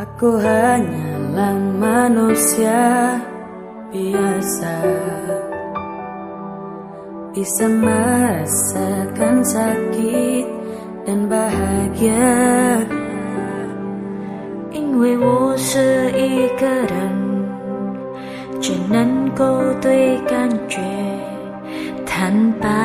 Aku hanyalah manusia biasa Bisa merasakan sakit dan bahagia Karena aku se i tui Tanpa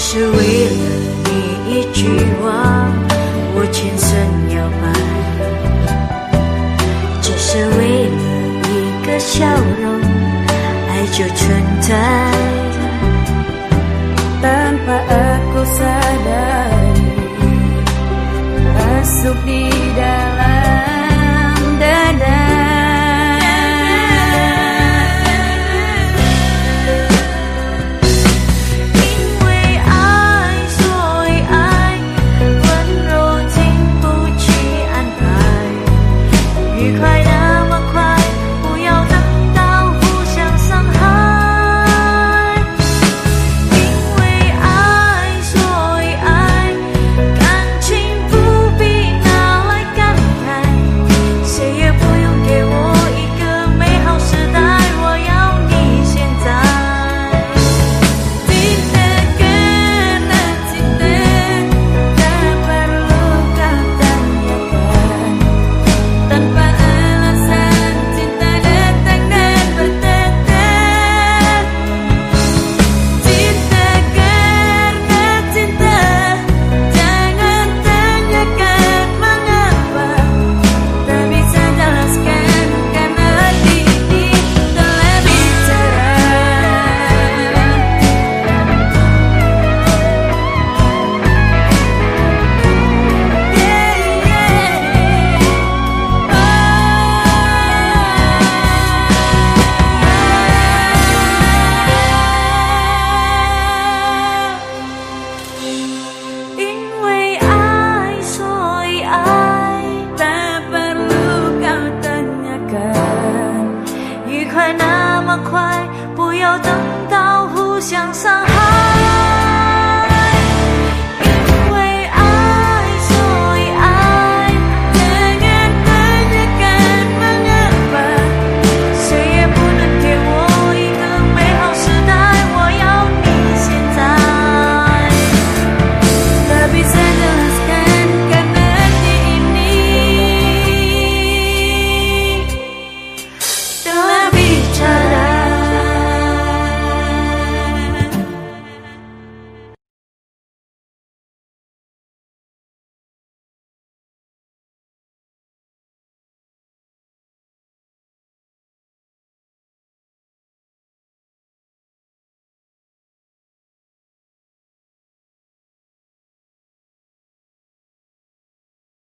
只是为了你一句话，我全身摇摆；只是为了一个笑容，爱就存在。向上。